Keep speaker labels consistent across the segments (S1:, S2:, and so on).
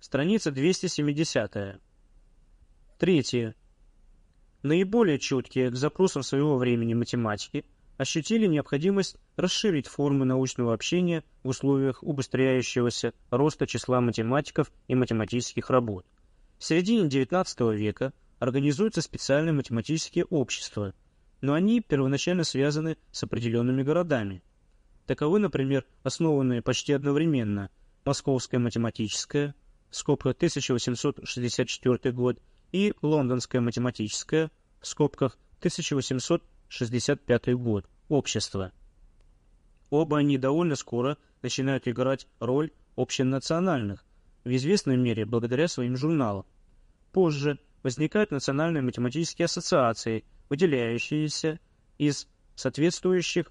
S1: Страница 270. Третье. Наиболее чуткие к запросам своего времени математики ощутили необходимость расширить формы научного общения в условиях убыстряющегося роста числа математиков и математических работ. В середине XIX века организуются специальные математические общества, но они первоначально связаны с определенными городами. Таковы, например, основанные почти одновременно Московское математическое, скобка 1864 год, и Лондонское математическое, в скобках 1865 год, общество. Оба они довольно скоро начинают играть роль общенациональных, в известной мере благодаря своим журналам. Позже возникают национальные математические ассоциации, выделяющиеся из соответствующих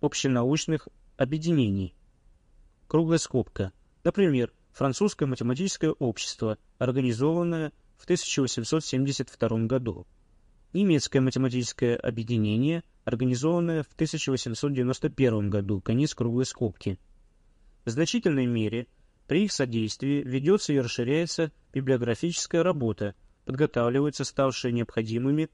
S1: общенаучных объединений. Круглая скобка. Например, французское математическое общество, организованное в 1872 году. Немецкое математическое объединение, организованное в 1891 году, конец круглой скобки. В значительной мере при их содействии ведется и расширяется библиографическая работа, подготавливаются ставшие необходимыми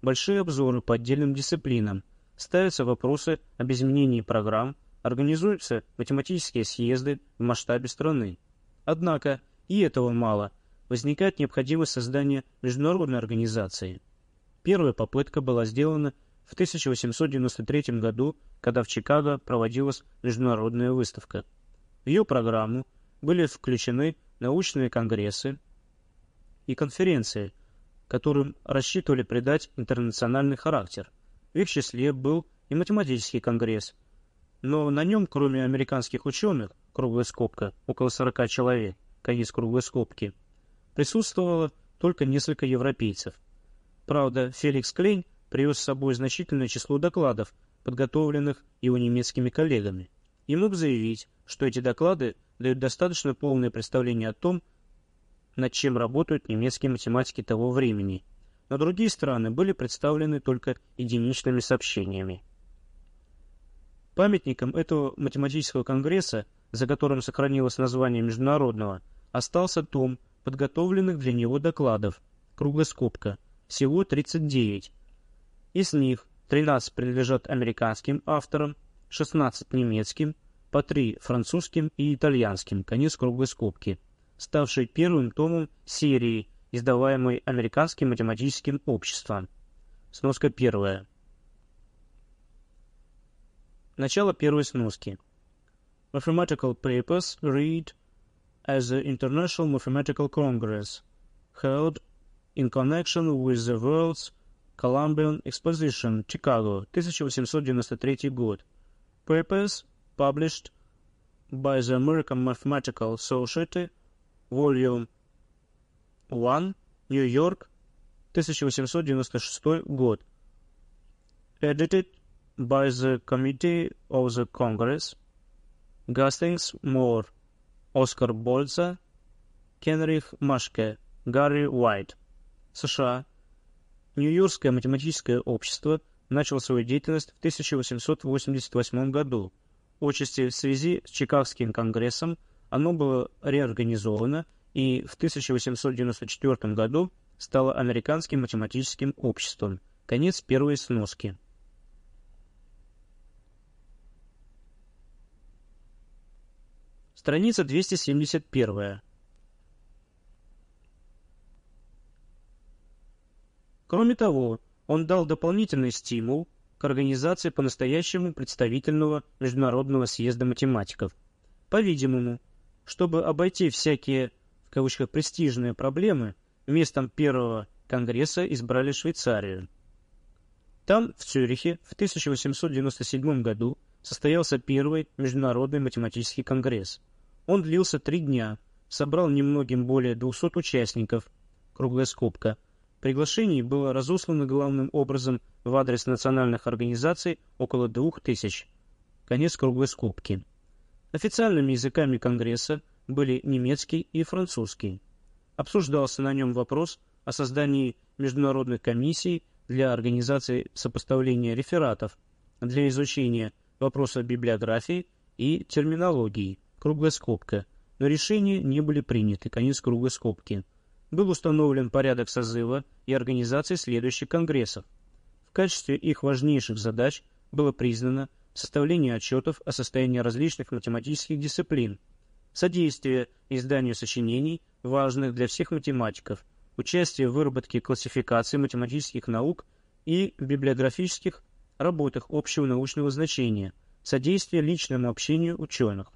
S1: большие обзоры по отдельным дисциплинам, ставятся вопросы об изменении программ, организуются математические съезды в масштабе страны. Однако и этого мало. Возникает необходимость создания международной организации. Первая попытка была сделана в 1893 году, когда в Чикаго проводилась международная выставка. В ее программу были включены научные конгрессы и конференции, которым рассчитывали придать интернациональный характер. В их числе был и математический конгресс, но на нем, кроме американских ученых, круглая скобка, около 40 человек, конец круглой скобки, присутствовало только несколько европейцев. Правда, Феликс Клейн привез с собой значительное число докладов, подготовленных его немецкими коллегами, и мог заявить, что эти доклады дают достаточно полное представление о том, над чем работают немецкие математики того времени, но другие страны были представлены только единичными сообщениями. Памятником этого математического конгресса, за которым сохранилось название международного, остался том подготовленных для него докладов, круглая всего 39. Из них 13 принадлежат американским авторам, 16 немецким, по 3 французским и итальянским, конец круглой скобки, ставший первым томом серии, издаваемой Американским математическим обществом. Сноска первая. Начало первой сноски. Mathematical papers read as the International Mathematical Congress, held in connection with the World's Columbian Exposition, Chicago, 1893 год. Papers published by the American Mathematical Society, Volume 1, New York, 1896 год. Edited by the Committee of the Congress, Gastings Moore, Оскар Больца, Кенрих Машке, Гарри Уайт. США. Нью-Йоркское математическое общество начало свою деятельность в 1888 году. Отчасти в связи с Чикагским конгрессом оно было реорганизовано и в 1894 году стало Американским математическим обществом. Конец первой сноски. Страница 271. Кроме того, он дал дополнительный стимул к организации по-настоящему представительного Международного съезда математиков. По-видимому, чтобы обойти всякие, в кавычках, престижные проблемы, местом первого конгресса избрали Швейцарию. Там, в Цюрихе, в 1897 году состоялся первый Международный математический конгресс – он длился три дня, собрал немногим более 200 участников, круглая скобка. Приглашений было разослано главным образом в адрес национальных организаций около двух тысяч. Конец круглой скобки. Официальными языками Конгресса были немецкий и французский. Обсуждался на нем вопрос о создании международных комиссий для организации сопоставления рефератов, для изучения вопроса библиографии и терминологии – круглая скобка, но решения не были приняты, конец круга скобки. Был установлен порядок созыва и организации следующих конгрессов. В качестве их важнейших задач было признано составление отчетов о состоянии различных математических дисциплин, содействие изданию сочинений, важных для всех математиков, участие в выработке классификации математических наук и в библиографических работах общего научного значения, содействие личному общению ученых.